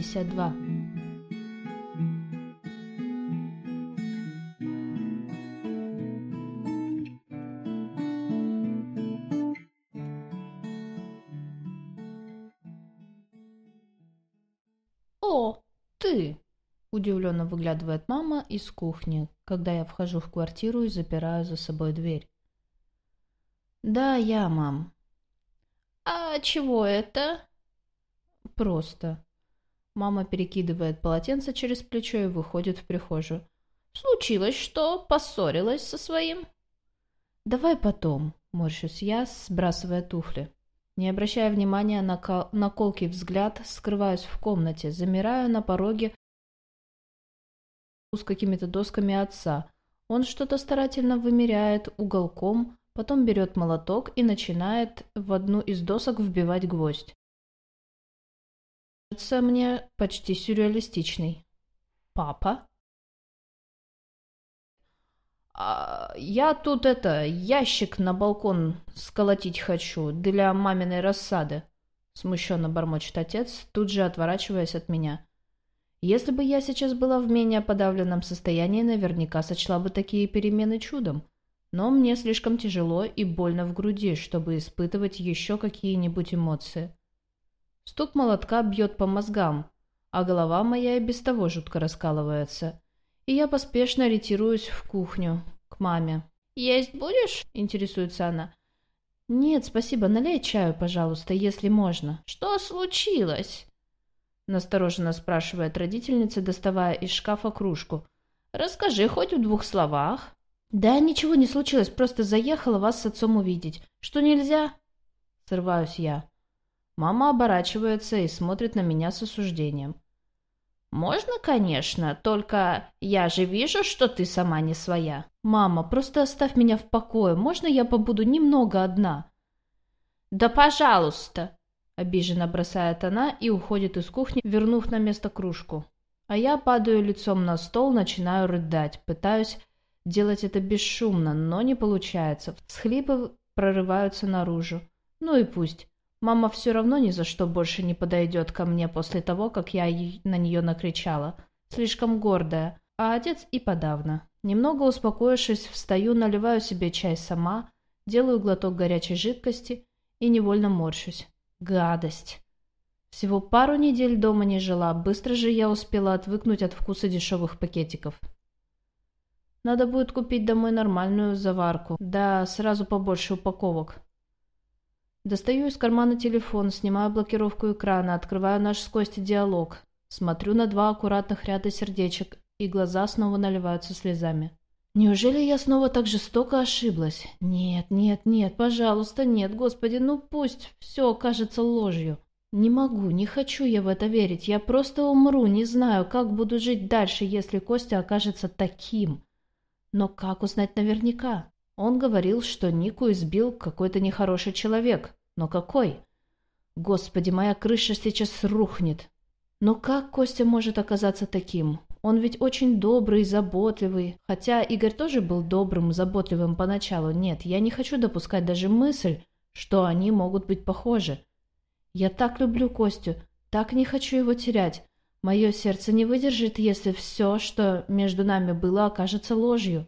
52. «О, ты!» – удивленно выглядывает мама из кухни, когда я вхожу в квартиру и запираю за собой дверь. «Да, я, мам». «А чего это?» «Просто». Мама перекидывает полотенце через плечо и выходит в прихожую. «Случилось что? Поссорилась со своим?» «Давай потом», — морщусь я, сбрасывая туфли. Не обращая внимания на, кол на колкий взгляд, скрываюсь в комнате, замираю на пороге с какими-то досками отца. Он что-то старательно вымеряет уголком, потом берет молоток и начинает в одну из досок вбивать гвоздь. Кажется мне почти сюрреалистичный. «Папа?» А, «Я тут это, ящик на балкон сколотить хочу для маминой рассады», — смущенно бормочет отец, тут же отворачиваясь от меня. «Если бы я сейчас была в менее подавленном состоянии, наверняка сочла бы такие перемены чудом. Но мне слишком тяжело и больно в груди, чтобы испытывать еще какие-нибудь эмоции. Стук молотка бьет по мозгам, а голова моя и без того жутко раскалывается» и я поспешно ретируюсь в кухню, к маме. «Есть будешь?» – интересуется она. «Нет, спасибо, налей чаю, пожалуйста, если можно». «Что случилось?» – настороженно спрашивает родительница, доставая из шкафа кружку. «Расскажи хоть в двух словах». «Да ничего не случилось, просто заехала вас с отцом увидеть. Что нельзя?» Срываюсь я. Мама оборачивается и смотрит на меня с осуждением. «Можно, конечно, только я же вижу, что ты сама не своя». «Мама, просто оставь меня в покое. Можно я побуду немного одна?» «Да пожалуйста!» — обиженно бросает она и уходит из кухни, вернув на место кружку. А я падаю лицом на стол, начинаю рыдать, пытаюсь делать это бесшумно, но не получается. Схлипы прорываются наружу. Ну и пусть. Мама все равно ни за что больше не подойдет ко мне после того, как я на нее накричала. Слишком гордая, а отец и подавно. Немного успокоившись, встаю, наливаю себе чай сама, делаю глоток горячей жидкости и невольно морщусь. Гадость. Всего пару недель дома не жила, быстро же я успела отвыкнуть от вкуса дешевых пакетиков. Надо будет купить домой нормальную заварку, да сразу побольше упаковок. Достаю из кармана телефон, снимаю блокировку экрана, открываю наш с Костей диалог. Смотрю на два аккуратных ряда сердечек, и глаза снова наливаются слезами. Неужели я снова так жестоко ошиблась? Нет, нет, нет, пожалуйста, нет, господи, ну пусть все окажется ложью. Не могу, не хочу я в это верить. Я просто умру, не знаю, как буду жить дальше, если Костя окажется таким. Но как узнать наверняка? Он говорил, что Нику избил какой-то нехороший человек. Но какой? Господи, моя крыша сейчас рухнет. Но как Костя может оказаться таким? Он ведь очень добрый, заботливый. Хотя Игорь тоже был добрым, заботливым поначалу. Нет, я не хочу допускать даже мысль, что они могут быть похожи. Я так люблю Костю, так не хочу его терять. Мое сердце не выдержит, если все, что между нами было, окажется ложью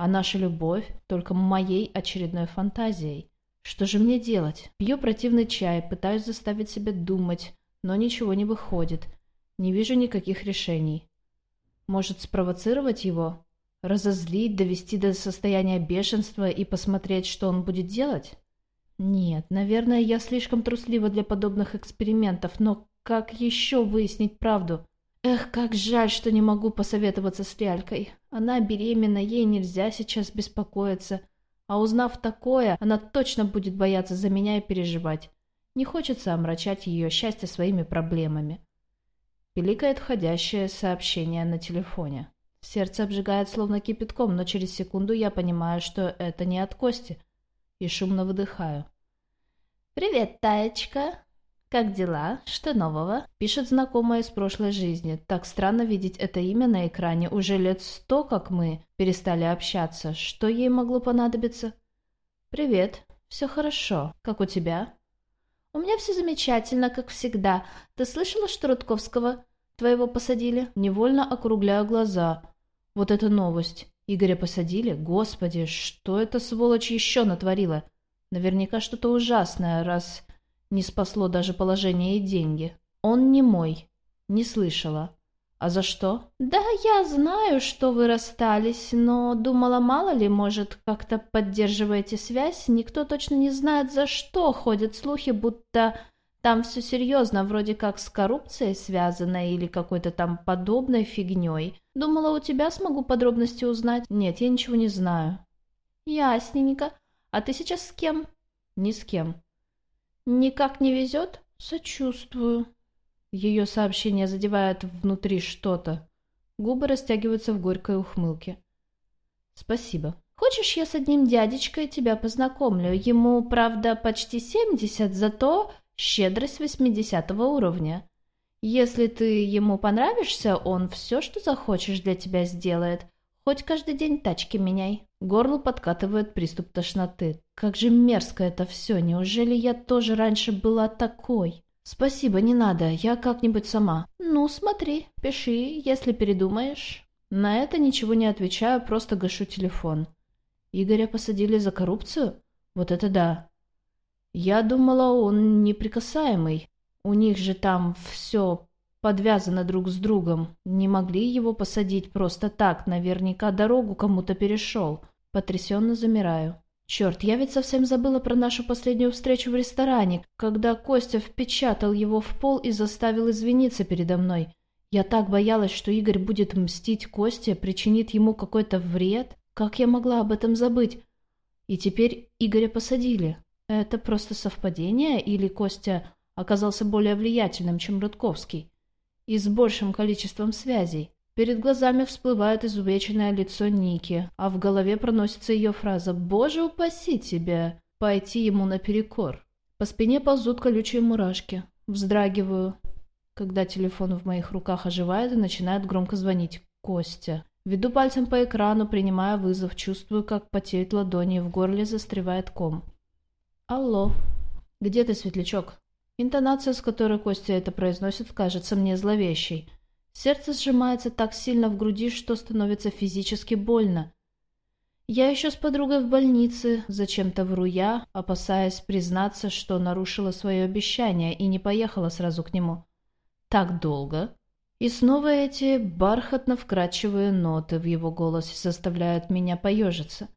а наша любовь только моей очередной фантазией. Что же мне делать? Пью противный чай, пытаюсь заставить себя думать, но ничего не выходит. Не вижу никаких решений. Может, спровоцировать его? Разозлить, довести до состояния бешенства и посмотреть, что он будет делать? Нет, наверное, я слишком труслива для подобных экспериментов, но как еще выяснить правду? Эх, как жаль, что не могу посоветоваться с Лялькой. Она беременна, ей нельзя сейчас беспокоиться. А узнав такое, она точно будет бояться за меня и переживать. Не хочется омрачать ее счастье своими проблемами. Пиликает входящее сообщение на телефоне. Сердце обжигает словно кипятком, но через секунду я понимаю, что это не от Кости. И шумно выдыхаю. «Привет, Таечка!» «Как дела? Что нового?» Пишет знакомая из прошлой жизни. Так странно видеть это имя на экране. Уже лет сто, как мы перестали общаться. Что ей могло понадобиться? «Привет. Все хорошо. Как у тебя?» «У меня все замечательно, как всегда. Ты слышала, что Рудковского твоего посадили?» Невольно округляю глаза. Вот это новость. Игоря посадили? Господи, что эта сволочь еще натворила? Наверняка что-то ужасное, раз не спасло даже положение и деньги. Он не мой. Не слышала. «А за что?» «Да, я знаю, что вы расстались, но думала, мало ли, может, как-то поддерживаете связь. Никто точно не знает, за что ходят слухи, будто там все серьезно, вроде как с коррупцией связано или какой-то там подобной фигней. Думала, у тебя смогу подробности узнать. Нет, я ничего не знаю». «Ясненько. А ты сейчас с кем?» «Ни с кем». «Никак не везет?» «Сочувствую». Ее сообщение задевает внутри что-то. Губы растягиваются в горькой ухмылке. «Спасибо. Хочешь, я с одним дядечкой тебя познакомлю? Ему, правда, почти семьдесят, зато щедрость восьмидесятого уровня. Если ты ему понравишься, он все, что захочешь, для тебя сделает. Хоть каждый день тачки меняй». Горло подкатывает приступ тошноты. Как же мерзко это все. Неужели я тоже раньше была такой? «Спасибо, не надо, я как-нибудь сама». «Ну, смотри, пиши, если передумаешь». На это ничего не отвечаю, просто гашу телефон. Игоря посадили за коррупцию? Вот это да. Я думала, он неприкасаемый. У них же там все подвязано друг с другом. Не могли его посадить просто так, наверняка дорогу кому-то перешел. Потрясенно замираю. Черт, я ведь совсем забыла про нашу последнюю встречу в ресторане, когда Костя впечатал его в пол и заставил извиниться передо мной. Я так боялась, что Игорь будет мстить Косте, причинит ему какой-то вред. Как я могла об этом забыть? И теперь Игоря посадили. Это просто совпадение или Костя оказался более влиятельным, чем Рудковский? И с большим количеством связей? Перед глазами всплывает изувеченное лицо Ники, а в голове проносится ее фраза «Боже, упаси тебя!» Пойти ему наперекор. По спине ползут колючие мурашки. Вздрагиваю, когда телефон в моих руках оживает и начинает громко звонить. Костя. Веду пальцем по экрану, принимая вызов, чувствую, как потеют ладони, в горле застревает ком. «Алло. Где ты, светлячок?» Интонация, с которой Костя это произносит, кажется мне зловещей. Сердце сжимается так сильно в груди, что становится физически больно. Я еще с подругой в больнице, зачем-то вру я, опасаясь признаться, что нарушила свое обещание и не поехала сразу к нему. Так долго. И снова эти бархатно-вкрадчивые ноты в его голосе заставляют меня поежиться.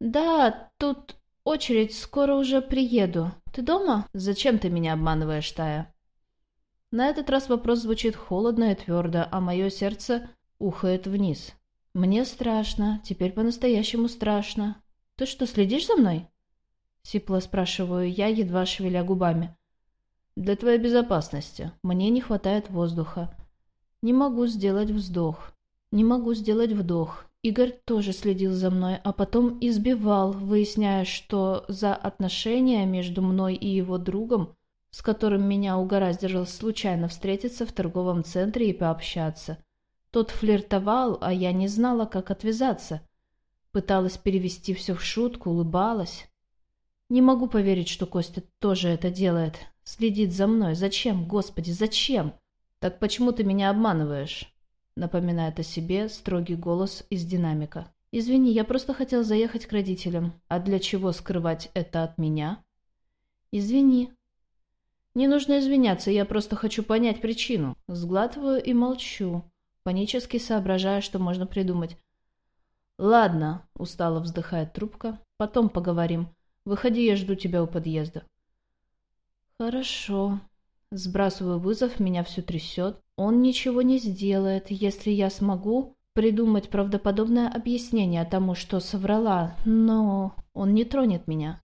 «Да, тут очередь, скоро уже приеду. Ты дома? Зачем ты меня обманываешь, Тая?» На этот раз вопрос звучит холодно и твердо, а мое сердце ухает вниз. «Мне страшно. Теперь по-настоящему страшно. Ты что, следишь за мной?» Сипло спрашиваю я, едва шевеля губами. «Для твоей безопасности. Мне не хватает воздуха. Не могу сделать вздох. Не могу сделать вдох. Игорь тоже следил за мной, а потом избивал, выясняя, что за отношения между мной и его другом с которым меня угораздило случайно встретиться в торговом центре и пообщаться. Тот флиртовал, а я не знала, как отвязаться. Пыталась перевести все в шутку, улыбалась. Не могу поверить, что Костя тоже это делает. Следит за мной. Зачем, Господи, зачем? Так почему ты меня обманываешь? Напоминает о себе строгий голос из динамика. «Извини, я просто хотел заехать к родителям. А для чего скрывать это от меня?» «Извини», не нужно извиняться, я просто хочу понять причину. Сглатываю и молчу, панически соображая, что можно придумать. «Ладно», — устало вздыхает трубка, — «потом поговорим. Выходи, я жду тебя у подъезда». «Хорошо». Сбрасываю вызов, меня все трясет. Он ничего не сделает, если я смогу придумать правдоподобное объяснение тому, что соврала, но он не тронет меня.